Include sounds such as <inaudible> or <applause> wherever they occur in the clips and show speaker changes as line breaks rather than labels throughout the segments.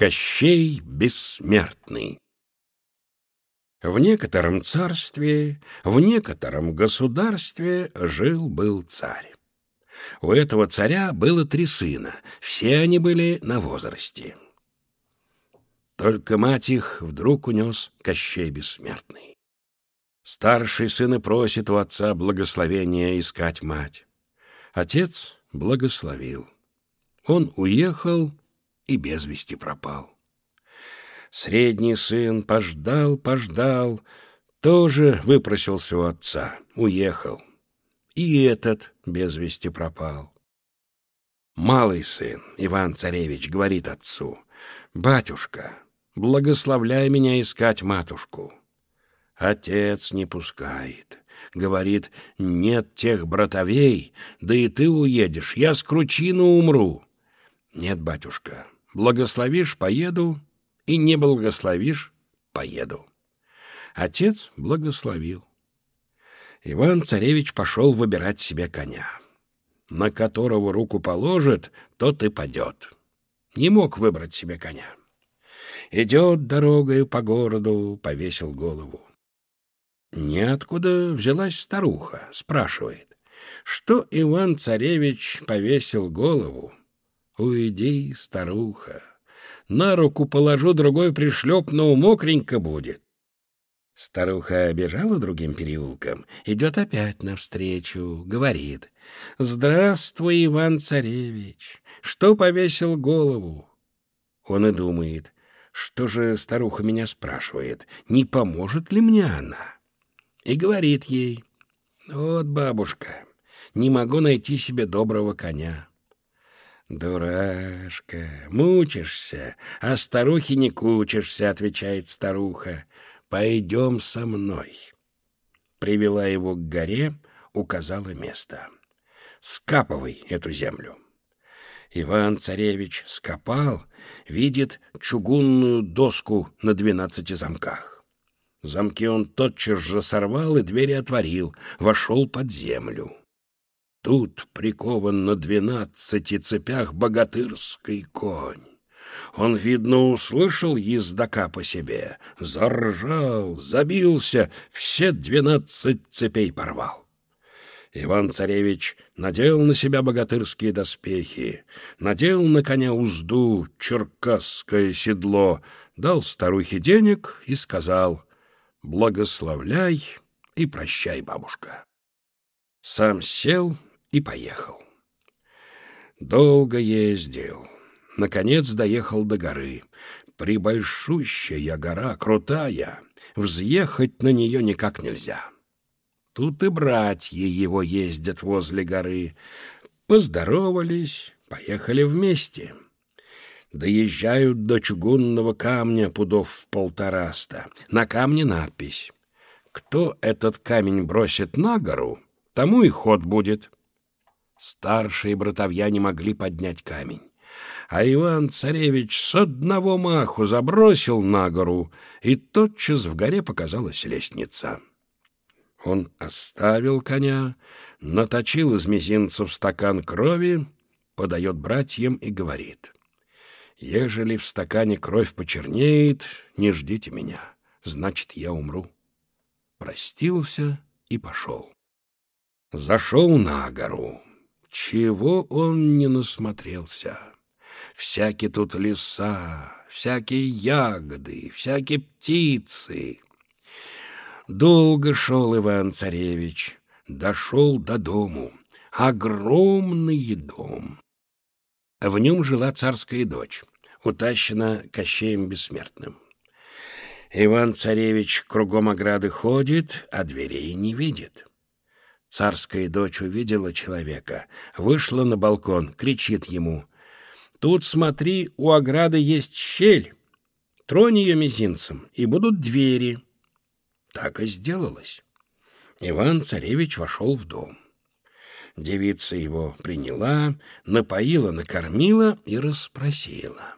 Кощей Бессмертный В некотором царстве, в некотором государстве жил-был царь. У этого царя было три сына, все они были на возрасте. Только мать их вдруг унес Кощей Бессмертный. Старший сын и просит у отца благословения искать мать. Отец благословил. Он уехал и без вести пропал. Средний сын пождал, пождал, тоже выпросился у отца, уехал. И этот без вести пропал. Малый сын, Иван-царевич, говорит отцу, «Батюшка, благословляй меня искать матушку». Отец не пускает. Говорит, нет тех братовей, да и ты уедешь, я с кручину умру. Нет, батюшка, благословишь — поеду, и не благословишь — поеду. Отец благословил. Иван-царевич пошел выбирать себе коня. На которого руку положит, тот и падет. Не мог выбрать себе коня. Идет дорогою по городу, повесил голову. Неоткуда взялась старуха, спрашивает. Что Иван-царевич повесил голову? Уйди, старуха. На руку положу, другой пришлепну, мокренько будет. Старуха обежала другим переулком, идет опять навстречу, говорит. «Здравствуй, Иван-царевич! Что повесил голову?» Он и думает, что же старуха меня спрашивает, не поможет ли мне она? И говорит ей, «Вот, бабушка, не могу найти себе доброго коня». «Дурашка, мучишься, а старухи не кучишься», — отвечает старуха. «Пойдем со мной». Привела его к горе, указала место. «Скапывай эту землю». Иван-царевич скопал, видит чугунную доску на двенадцати замках. Замки он тотчас же сорвал и двери отворил, вошел под землю. Тут прикован на двенадцати цепях богатырский конь. Он, видно, услышал ездака по себе, заржал, забился, все двенадцать цепей порвал. Иван-царевич надел на себя богатырские доспехи, надел на коня узду, черкасское седло, дал старухе денег и сказал «Благословляй и прощай, бабушка». Сам сел и поехал. Долго ездил. Наконец доехал до горы. Прибольшущая гора, крутая, взъехать на нее никак нельзя. Тут и братья его ездят возле горы. Поздоровались, поехали вместе. Доезжают до чугунного камня пудов в полтораста. На камне надпись. Кто этот камень бросит на гору, тому и ход будет. Старшие братовья не могли поднять камень. А Иван-царевич с одного маху забросил на гору, и тотчас в горе показалась лестница. Он оставил коня, наточил из мизинцев стакан крови, подает братьям и говорит. «Ежели в стакане кровь почернеет, не ждите меня, значит, я умру». Простился и пошел. Зашел на гору. Чего он не насмотрелся? Всякие тут леса, всякие ягоды, всякие птицы. Долго шел Иван-царевич, дошел до дому. Огромный дом. В нем жила царская дочь, утащена Кощеем Бессмертным. Иван-царевич кругом ограды ходит, а дверей не видит. Царская дочь увидела человека, вышла на балкон, кричит ему. «Тут, смотри, у ограды есть щель. Тронь ее мизинцем, и будут двери». Так и сделалось. Иван-царевич вошел в дом. Девица его приняла, напоила, накормила и расспросила.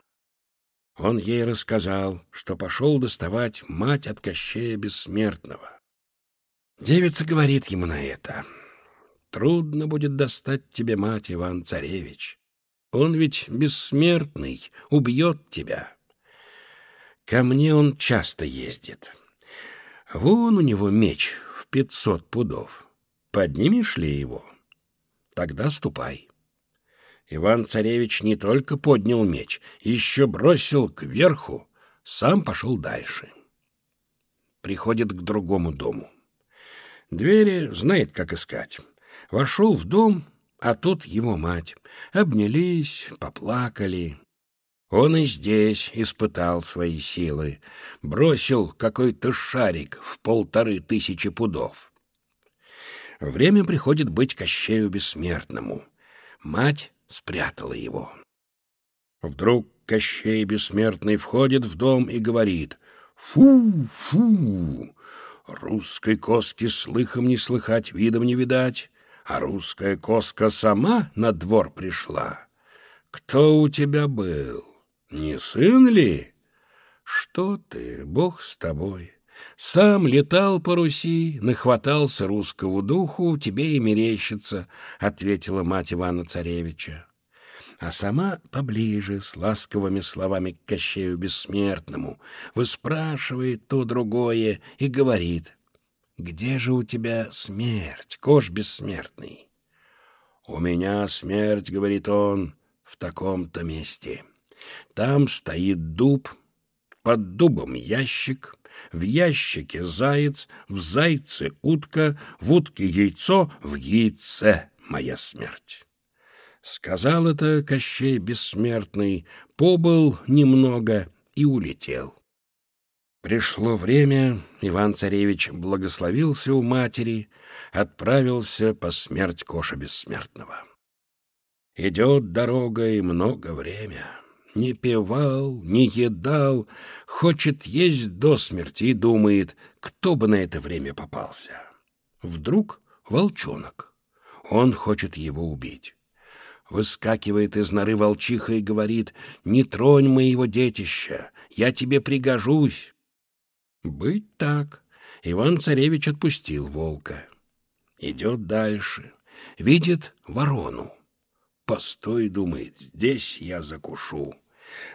Он ей рассказал, что пошел доставать мать от Кощея Бессмертного. Девица говорит ему на это. «Трудно будет достать тебе мать, Иван-царевич. Он ведь бессмертный, убьет тебя. Ко мне он часто ездит. Вон у него меч в пятьсот пудов. Поднимешь ли его? Тогда ступай. Иван-царевич не только поднял меч, еще бросил кверху, сам пошел дальше. Приходит к другому дому. Двери знает, как искать. Вошел в дом, а тут его мать. Обнялись, поплакали. Он и здесь испытал свои силы. Бросил какой-то шарик в полторы тысячи пудов. Время приходит быть Кощею Бессмертному. Мать спрятала его. Вдруг Кощей Бессмертный входит в дом и говорит «Фу, фу! Русской коски слыхом не слыхать, видом не видать, а русская коска сама на двор пришла. Кто у тебя был? Не сын ли? Что ты, бог с тобой. Сам летал по Руси, нахватался русского духу, тебе и мерещится, — ответила мать Ивана-Царевича. А сама поближе, с ласковыми словами к Кощею Бессмертному, выспрашивает то другое и говорит — где же у тебя смерть, кош бессмертный? У меня смерть, говорит он, в таком-то месте. Там стоит дуб, под дубом ящик, в ящике заяц, в зайце утка, в утке яйцо, в яйце моя смерть. Сказал это Кощей Бессмертный, побыл немного и улетел. Пришло время, Иван-царевич благословился у матери, отправился по смерть Коша Бессмертного. Идет дорога и много время. Не певал, не едал, хочет есть до смерти и думает, кто бы на это время попался. Вдруг волчонок. Он хочет его убить. Выскакивает из норы волчиха и говорит, «Не тронь моего детища, я тебе пригожусь». Быть так. Иван-царевич отпустил волка. Идет дальше. Видит ворону. Постой, думает, здесь я закушу.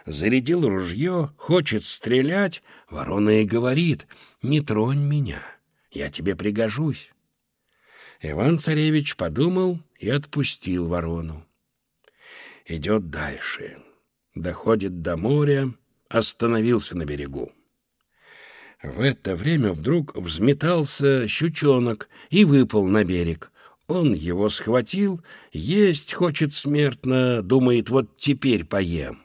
Зарядил ружье, хочет стрелять. Ворона и говорит, не тронь меня, я тебе пригожусь. Иван-царевич подумал и отпустил ворону. Идет дальше. Доходит до моря, остановился на берегу. В это время вдруг взметался щучонок и выпал на берег. Он его схватил, есть хочет смертно, думает, вот теперь поем.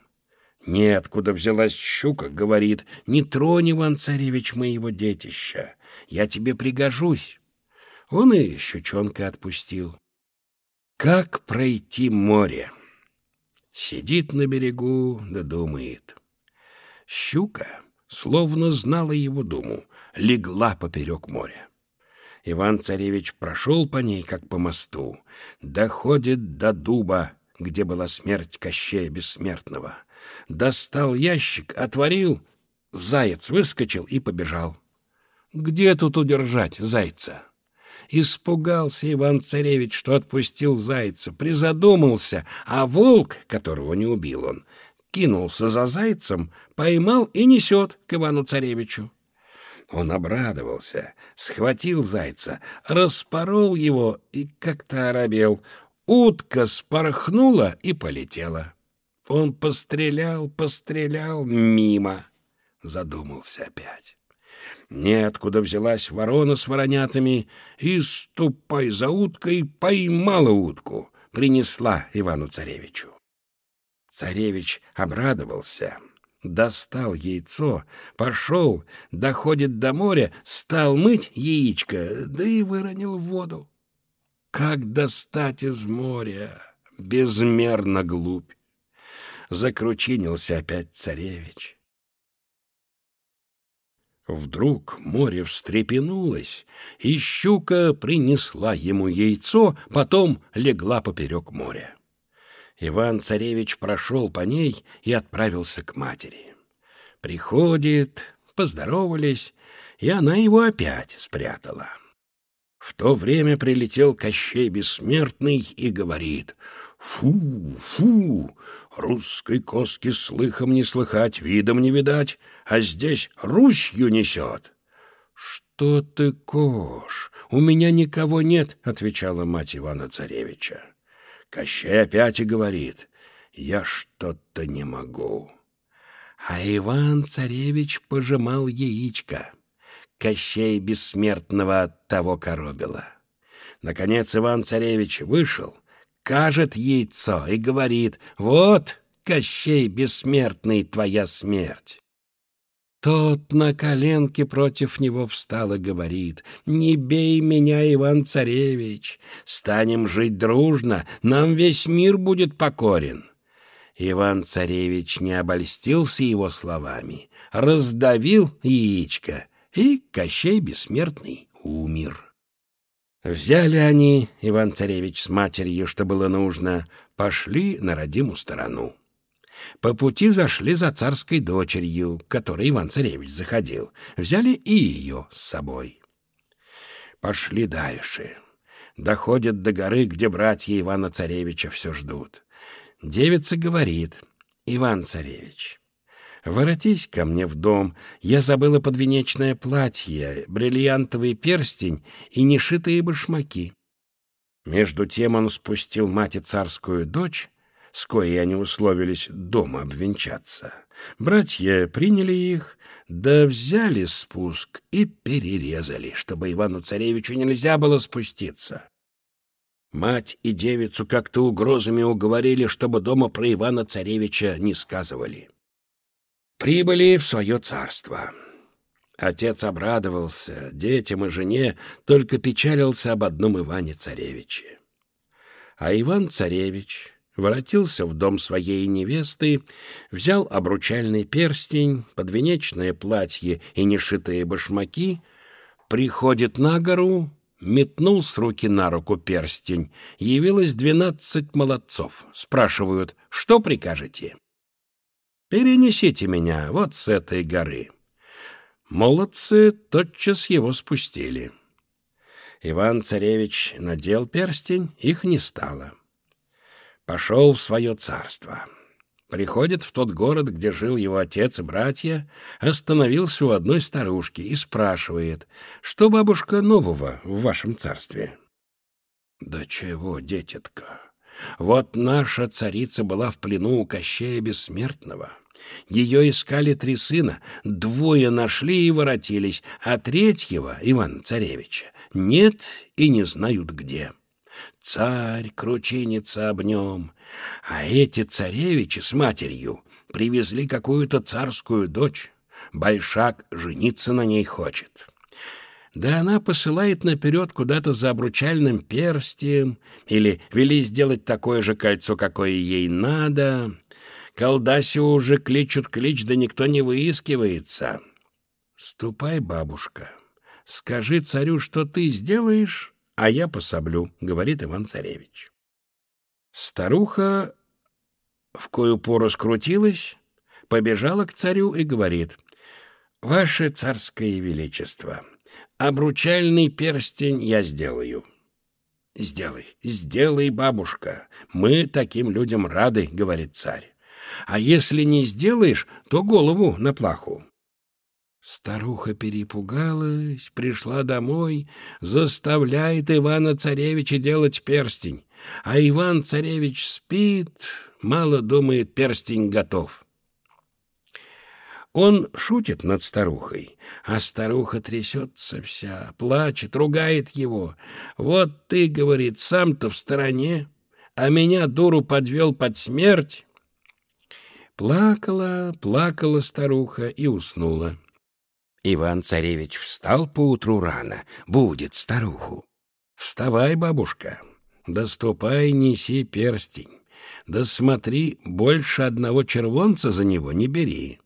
Нет, куда взялась щука, говорит, не тронь, Иван-царевич, моего детища, я тебе пригожусь. Он и щучонка отпустил. Как пройти море? Сидит на берегу, да думает. Щука словно знала его думу, легла поперек моря. Иван-царевич прошел по ней, как по мосту, доходит до дуба, где была смерть Кощея Бессмертного. Достал ящик, отворил, заяц выскочил и побежал. Где тут удержать зайца? Испугался Иван-царевич, что отпустил зайца, призадумался, а волк, которого не убил он, кинулся за зайцем, поймал и несет к Ивану-царевичу. Он обрадовался, схватил зайца, распорол его и как-то оробел. Утка спорхнула и полетела. Он пострелял, пострелял мимо. Задумался опять. Неоткуда взялась ворона с воронятами и, ступай за уткой, поймала утку, принесла Ивану-царевичу. Царевич обрадовался, достал яйцо, пошел, доходит до моря, стал мыть яичко, да и выронил в воду. Как достать из моря? Безмерно глупь. Закручинился опять царевич. Вдруг море встрепенулось, и щука принесла ему яйцо, потом легла поперек моря. Иван-царевич прошел по ней и отправился к матери. Приходит, поздоровались, и она его опять спрятала. В то время прилетел Кощей Бессмертный и говорит, Фу, фу, русской коски слыхом не слыхать, видом не видать, а здесь Русью несет. Что ты, Кош, у меня никого нет, — отвечала мать Ивана Царевича. Кощей опять и говорит, я что-то не могу. А Иван-царевич пожимал яичко. Кощей бессмертного от того коробила. Наконец Иван-царевич вышел, кажет яйцо и говорит, «Вот, Кощей бессмертный, твоя смерть». Тот на коленке против него встал и говорит, «Не бей меня, Иван-царевич, станем жить дружно, нам весь мир будет покорен». Иван-царевич не обольстился его словами, раздавил яичко, и Кощей Бессмертный умер. Взяли они, Иван-царевич с матерью, что было нужно, пошли на родимую сторону. По пути зашли за царской дочерью, к которой Иван-царевич заходил. Взяли и ее с собой. Пошли дальше. Доходят до горы, где братья Ивана-царевича все ждут. Девица говорит, «Иван-царевич, воротись ко мне в дом, я забыла подвенечное платье, бриллиантовый перстень и нешитые башмаки». Между тем он спустил мать и царскую дочь, с коей они условились дома обвенчаться. Братья приняли их, да взяли спуск и перерезали, чтобы Ивану-царевичу нельзя было спуститься. Мать и девицу как-то угрозами уговорили, чтобы дома про Ивана-царевича не сказывали. Прибыли в свое царство. Отец обрадовался, детям и жене только печалился об одном Иване-царевиче. А Иван-царевич воротился в дом своей невесты, взял обручальный перстень, подвенечное платье и нешитые башмаки, приходит на гору метнул с руки на руку перстень. Явилось двенадцать молодцов. Спрашивают, что прикажете? «Перенесите меня вот с этой горы». Молодцы тотчас его спустили. Иван-царевич надел перстень, их не стало. Пошел в свое царство. Приходит в тот город, где жил его отец и братья, остановился у одной старушки и спрашивает, что, бабушка, нового в вашем царстве? Да чего, детятка, вот наша царица была в плену у Кощея Бессмертного. Ее искали три сына, двое нашли и воротились, а третьего, Ивана Царевича, нет и не знают где. Царь кручинится об нем, а эти царевичи с матерью привезли какую-то царскую дочь. Большак жениться на ней хочет. Да она посылает наперед куда-то за обручальным перстием или вели сделать такое же кольцо, какое ей надо. Колдасю уже кличут клич, да никто не выискивается. Ступай, бабушка, скажи царю, что ты сделаешь, а я пособлю, — говорит Иван-царевич. Старуха, в кою пору скрутилась, побежала к царю и говорит, «Ваше царское величество, обручальный перстень я сделаю». «Сделай, сделай, бабушка, мы таким людям рады», — говорит царь. «А если не сделаешь, то голову на плаху». Старуха перепугалась, пришла домой, заставляет Ивана-царевича делать перстень. А Иван-царевич спит, мало думает, перстень готов. Он шутит над старухой, а старуха трясется вся, плачет, ругает его. «Вот ты, — говорит, — сам-то в стороне, а меня, дуру, подвел под смерть». Плакала, плакала старуха и уснула. Иван-царевич встал поутру рано, будет старуху. «Вставай, бабушка, да ступай, неси перстень, да смотри, больше одного червонца за него не бери.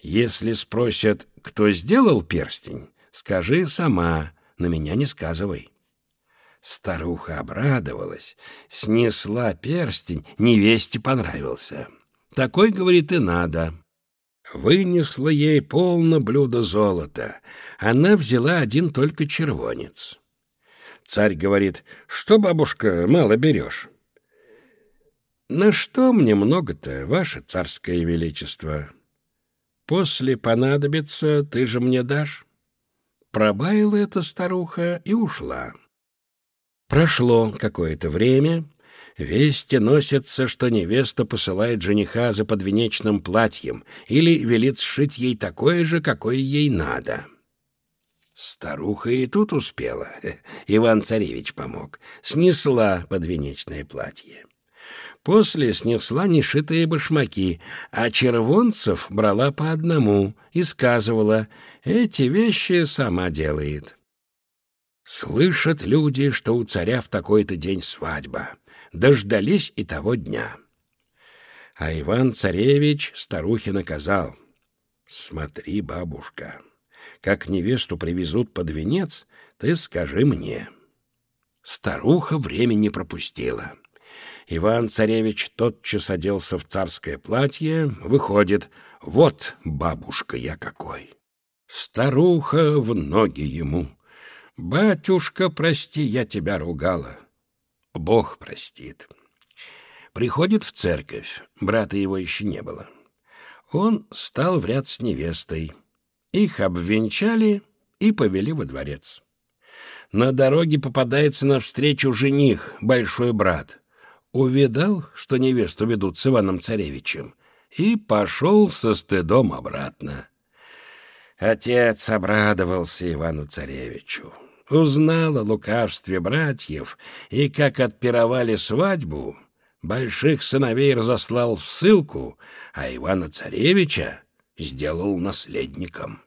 Если спросят, кто сделал перстень, скажи сама, на меня не сказывай». Старуха обрадовалась, снесла перстень, невесте понравился. «Такой, — говорит, — и надо» вынесла ей полно блюдо золота. Она взяла один только червонец. Царь говорит, что, бабушка, мало берешь? На что мне много-то, ваше царское величество? После понадобится, ты же мне дашь. Пробавила эта старуха и ушла. Прошло какое-то время, вести носятся, что невеста посылает жениха за подвенечным платьем или велит сшить ей такое же, какое ей надо. Старуха и тут успела. <laughs> Иван-царевич помог. Снесла подвенечное платье. После снесла нешитые башмаки, а червонцев брала по одному и сказывала, эти вещи сама делает. Слышат люди, что у царя в такой-то день свадьба. Дождались и того дня. А Иван-царевич старухе наказал. «Смотри, бабушка, как невесту привезут под венец, ты скажи мне». Старуха времени пропустила. Иван-царевич тотчас оделся в царское платье, выходит. Вот, бабушка, я какой! Старуха в ноги ему. «Батюшка, прости, я тебя ругала». «Бог простит». Приходит в церковь, брата его еще не было. Он стал в ряд с невестой. Их обвенчали и повели во дворец. На дороге попадается навстречу жених, большой брат. Увидал, что невесту ведут с Иваном-царевичем, и пошел со стыдом обратно. Отец обрадовался Ивану-царевичу. Узнал о лукавстве братьев и как отпировали свадьбу, больших сыновей разослал в ссылку, а Ивана-царевича сделал наследником.